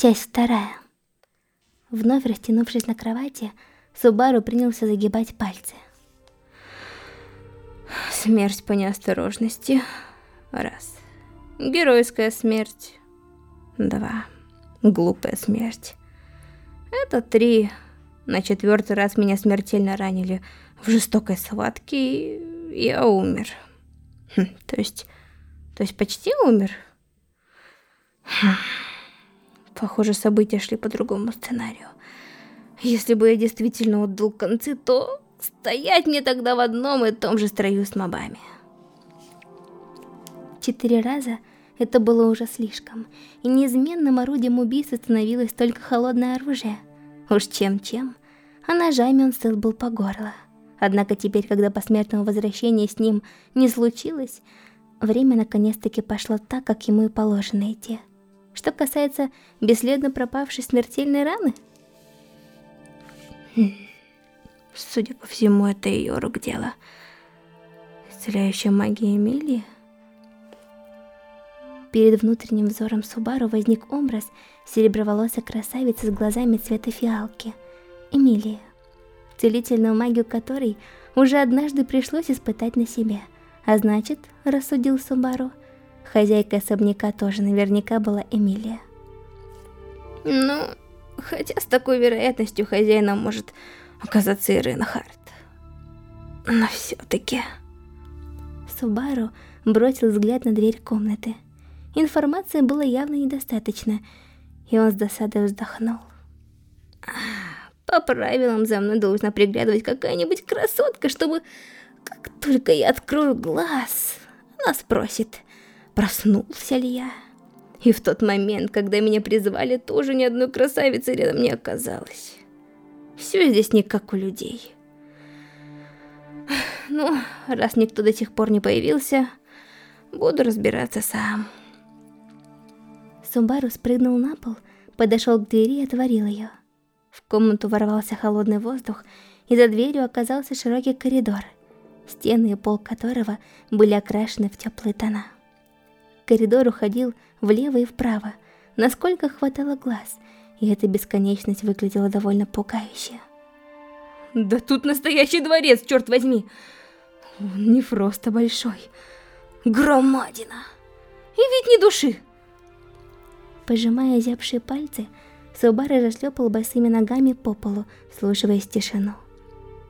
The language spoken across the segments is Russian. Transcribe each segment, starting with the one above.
Часть вторая. Вновь растянувшись на кровати, Субару принялся загибать пальцы. Смерть по неосторожности. Раз. Геройская смерть. Два. Глупая смерть. Это три. На четвертый раз меня смертельно ранили в жестокой схватке, и я умер. Хм, то есть... То есть почти умер? Хм. Похоже, события шли по другому сценарию. Если бы я действительно отдал концы, то стоять мне тогда в одном и том же строю с мобами. Четыре раза это было уже слишком, и неизменным орудием убийства становилось только холодное оружие. Уж чем-чем, а ножами он сыл был по горло. Однако теперь, когда посмертного возвращения с ним не случилось, время наконец-таки пошло так, как ему и положено идти. Что касается бесследно пропавшей смертельной раны... Судя по всему, это ее рук дело. Исцеляющая магия Эмилии? Перед внутренним взором Субару возник образ сереброволосой красавицы с глазами цвета фиалки. Эмилия. Целительную магию которой уже однажды пришлось испытать на себе. А значит, рассудил Субару, хозяйка особняка тоже наверняка была Эмилия. Ну, хотя с такой вероятностью хозяина может оказаться и Рейнхард. Но все-таки... Субару бросил взгляд на дверь комнаты. Информации было явно недостаточно, и он с досадой вздохнул. По правилам за мной должна приглядывать какая-нибудь красотка, чтобы как только я открою глаз, она спросит, проснулся ли я. И в тот момент, когда меня призвали, тоже ни одной красавицы рядом не оказалось. Все здесь не как у людей. Ну, раз никто до сих пор не появился, буду разбираться сам. Сумбару спрыгнул на пол, подошел к двери и отворил ее. В комнату ворвался холодный воздух, и за дверью оказался широкий коридор, стены и пол которого были окрашены в теплые тона. Коридор уходил влево и вправо, насколько хватало глаз, и эта бесконечность выглядела довольно пугающе. Да тут настоящий дворец, черт возьми! Он не просто большой, громадина, и ведь не души. Пожимая зябшие пальцы, Субары расшлепал босыми ногами по полу, слушаясь тишину.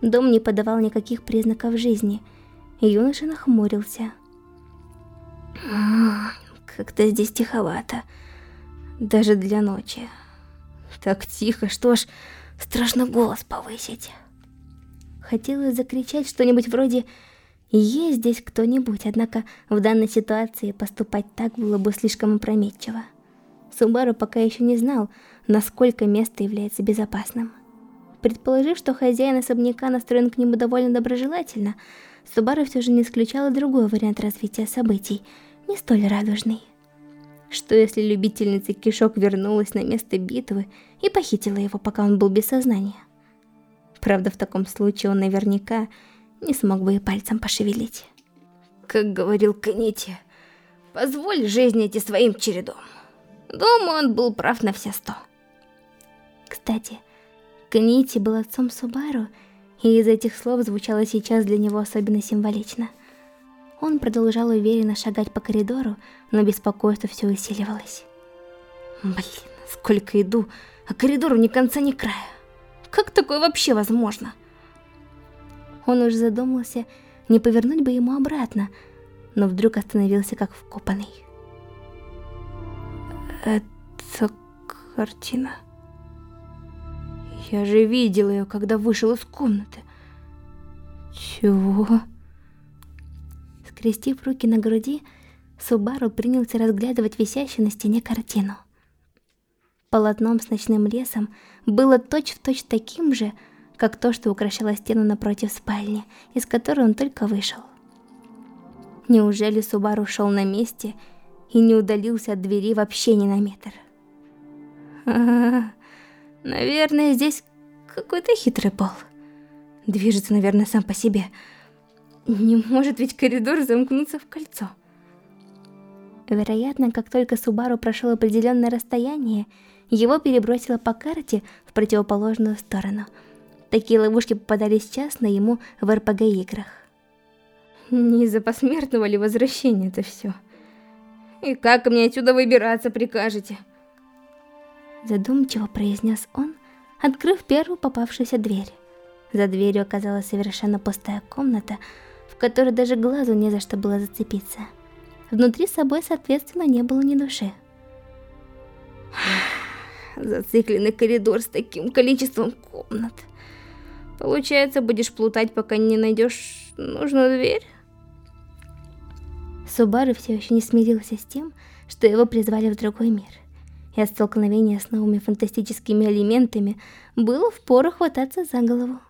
Дом не подавал никаких признаков жизни, юноша нахмурился. Как-то здесь тиховато, даже для ночи. Так тихо, что ж, страшно голос повысить. Хотелось закричать что-нибудь вроде «Есть здесь кто-нибудь», однако в данной ситуации поступать так было бы слишком опрометчиво. Субару пока еще не знал, насколько место является безопасным. Предположив, что хозяин особняка настроен к нему довольно доброжелательно, Субару все же не исключал другой вариант развития событий, не столь радужный. Что если любительница кишок вернулась на место битвы и похитила его, пока он был без сознания? Правда, в таком случае он наверняка не смог бы и пальцем пошевелить. Как говорил Канити, позволь жизни идти своим чередом. Думаю, он был прав на все сто. Кстати, Канити был отцом Субару, и из этих слов звучало сейчас для него особенно символично. Он продолжал уверенно шагать по коридору, но беспокойство все усиливалось. Блин, сколько иду, а коридору ни конца, ни края. Как такое вообще возможно? Он уже задумался, не повернуть бы ему обратно, но вдруг остановился как вкопанный. Это картина. Я же видел ее, когда вышел из комнаты. Чего? Скрестив руки на груди, Субару принялся разглядывать висящую на стене картину. Полотном с ночным лесом было точь-в-точь точь таким же, как то, что украшало стену напротив спальни, из которой он только вышел. Неужели Субару шел на месте и не удалился от двери вообще ни на метр? А, наверное, здесь какой-то хитрый пол. Движется, наверное, сам по себе. Не может ведь коридор замкнуться в кольцо. Вероятно, как только Субару прошел определенное расстояние, его перебросило по карте в противоположную сторону. Такие ловушки попадались часто ему в РПГ-играх. Не из-за посмертного ли возвращения это все? И как мне отсюда выбираться прикажете? Задумчиво произнес он, открыв первую попавшуюся дверь. За дверью оказалась совершенно пустая комната, в даже глазу не за что было зацепиться. Внутри собой, соответственно, не было ни души. Зацикленный коридор с таким количеством комнат. Получается, будешь плутать, пока не найдешь нужную дверь? Субару все еще не смирился с тем, что его призвали в другой мир. И от столкновения с новыми фантастическими элементами было впору хвататься за голову.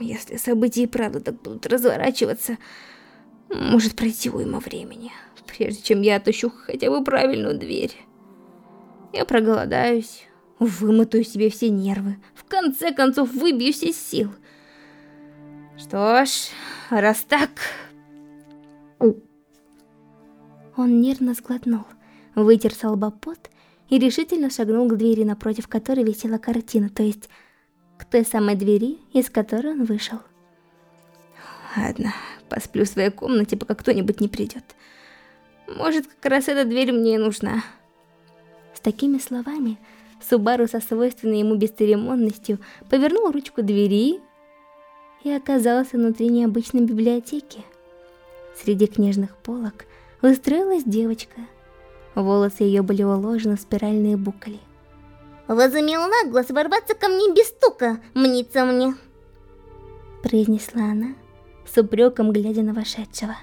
Если события и правда так будут разворачиваться, может пройти уйма времени, прежде чем я отыщу хотя бы правильную дверь. Я проголодаюсь, вымотаю себе все нервы, в конце концов выбьюсь из сил. Что ж, раз так... Он нервно сглотнул, вытер с пот и решительно шагнул к двери, напротив которой висела картина, то есть к той самой двери, из которой он вышел. Ладно, посплю в своей комнате, пока кто-нибудь не придет. Может, как раз эта дверь мне и нужна. С такими словами, Субару со свойственной ему бесцеремонностью повернул ручку двери и оказался внутри необычной библиотеки. Среди книжных полок устроилась девочка. Волосы ее были уложены в спиральные букли. «Возымел наглость ворваться ко мне без стука, мнится мне!» Произнесла она, с упреком глядя на вошедшего.